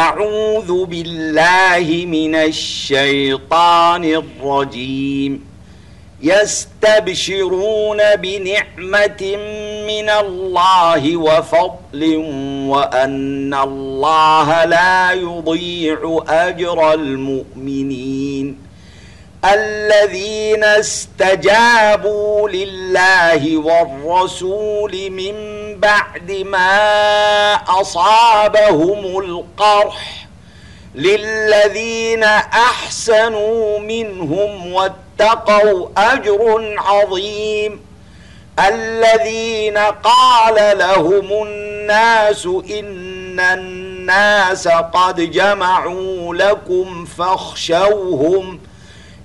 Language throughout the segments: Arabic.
أعوذ بالله من الشيطان الرجيم. يستبشرون بنعمة من الله وفضل وأن الله لا يضيع أجر المؤمنين. الذين استجابوا لله والرسول من بعد ما أصابهم القرح للذين أحسنوا منهم واتقوا أجر عظيم الذين قال لهم الناس إن الناس قد جمعوا لكم فاخشوهم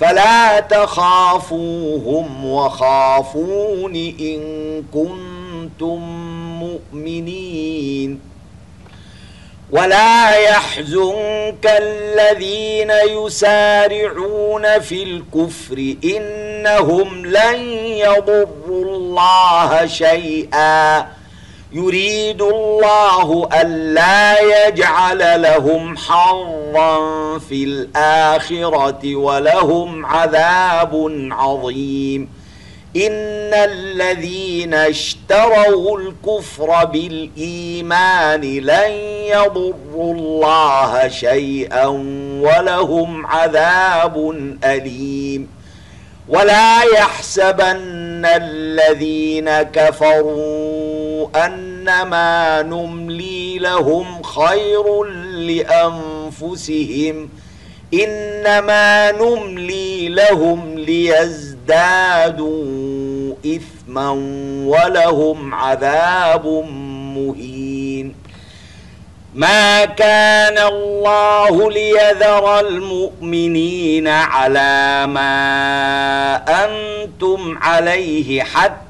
فلا تخافوهم وخافون إن كنتم مؤمنين. ولا يحزنك الذين يسارعون في الكفر إنهم لن يضروا الله شيئا. يريد الله ألا يجعل لهم حظا في الآخرة ولهم عذاب عظيم. إن الذين اشتروا الكفر بالإيمان لن يضروا الله شيئا ولهم عذاب أليم. ولا يحسبن الذين كفروا أنما نملي لهم خير لأنفسهم إنما نملي لهم ليزدادوا إثما ولهم عذاب مهين. ما كان الله ليذر المؤمنين على ما أنتم عليه حتى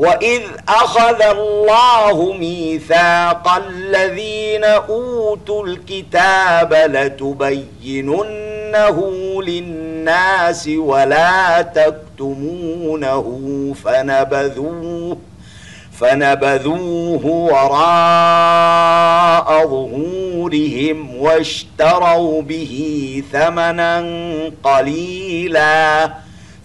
وإذ أخذ الله ميثاق الذين أوتوا الكتاب لتبيننه للناس ولا تكتمونه فنبذوه فنبذوه وراء ظهورهم واشتروا به ثمنا قليلاً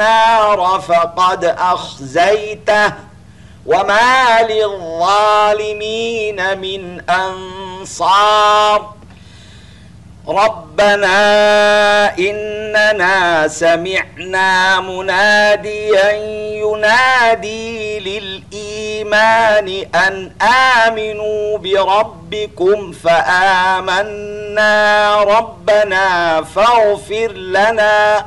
النار فقد أخزيته وما للظالمين من أنصار. ربنا إننا سمعنا مناديا ينادي للإيمان أن آمنوا بربكم فآمنا ربنا فاغفر لنا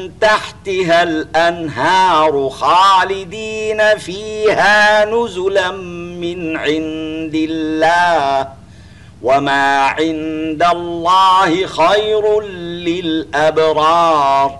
تحتها الأنهار خالدين فيها نزلا من عند الله. وما عند الله خير للأبرار.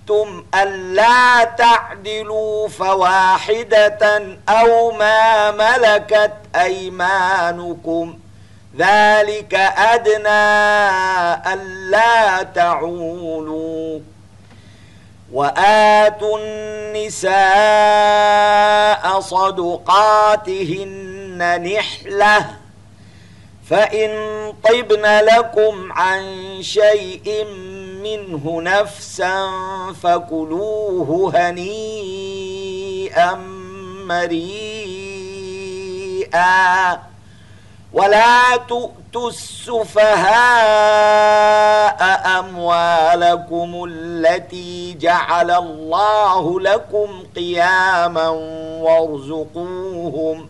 ألا تعدلوا فواحدة أو ما ملكت أيمانكم ذلك أدنى ألا تعولوا وآتوا النساء صدقاتهن نحلة فإن طبن لكم عن شيء منه نفسا فكلوه هنيئا مريئا ولا تؤتوا السفهاء أموالكم التي جعل الله لكم قياما وارزقوهم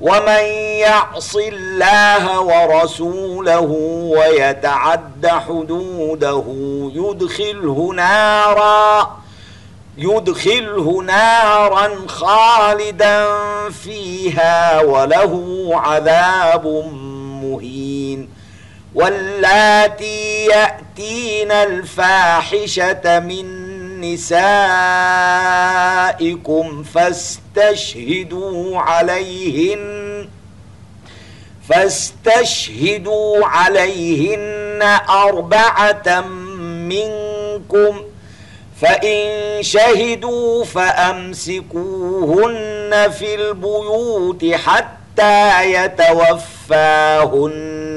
ومن يعص الله ورسوله ويتعد حدوده يدخله نارا يدخله نارا خالدا فيها وله عذاب مهين. واللاتي يأتين الفاحشة من نسائكم فاستشهدوا عليهن فاستشهدوا عليهن أربعة منكم فإن شهدوا فأمسكوهن في البيوت حتى يتوفاهن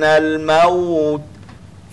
الموت.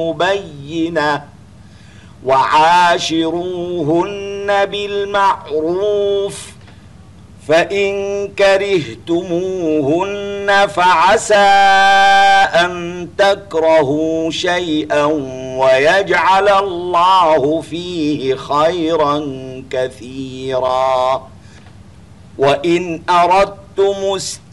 مبينة وعاشروهن بالمعروف فإن كرهتموهن فعسى أن تكرهوا شيئا ويجعل الله فيه خيرا كثيرا. وإن أردتم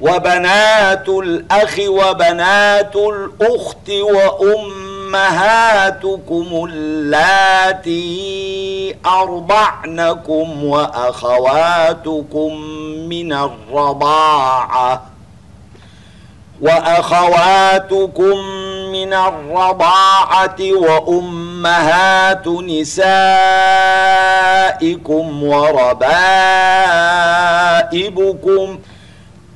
وبنات الأخ وبنات الأخت وأمهاتكم اللاتي أرضعنكم وأخواتكم من الرضاعة وأخواتكم من الرضاعة وأمهات نسائكم وربائبكم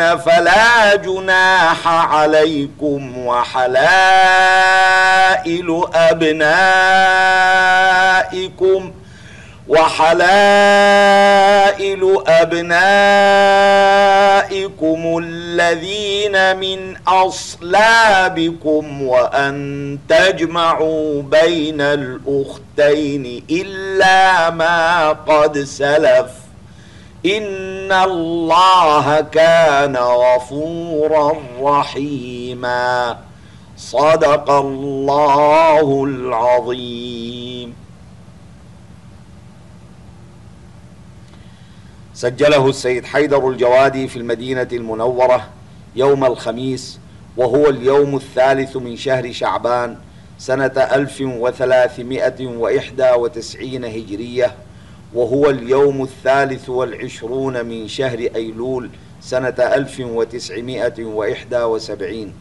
فلا جناح عليكم وحلائل أبنائكم وحلائل أبنائكم الذين من أصلابكم وأن تجمعوا بين الأختين إلا ما قد سلف إن الله كان غفورا رحيما. صدق الله العظيم. سجله السيد حيدر الجوادي في المدينة المنورة يوم الخميس وهو اليوم الثالث من شهر شعبان سنة 1391 هجرية. وهو اليوم الثالث والعشرون من شهر أيلول سنة 1971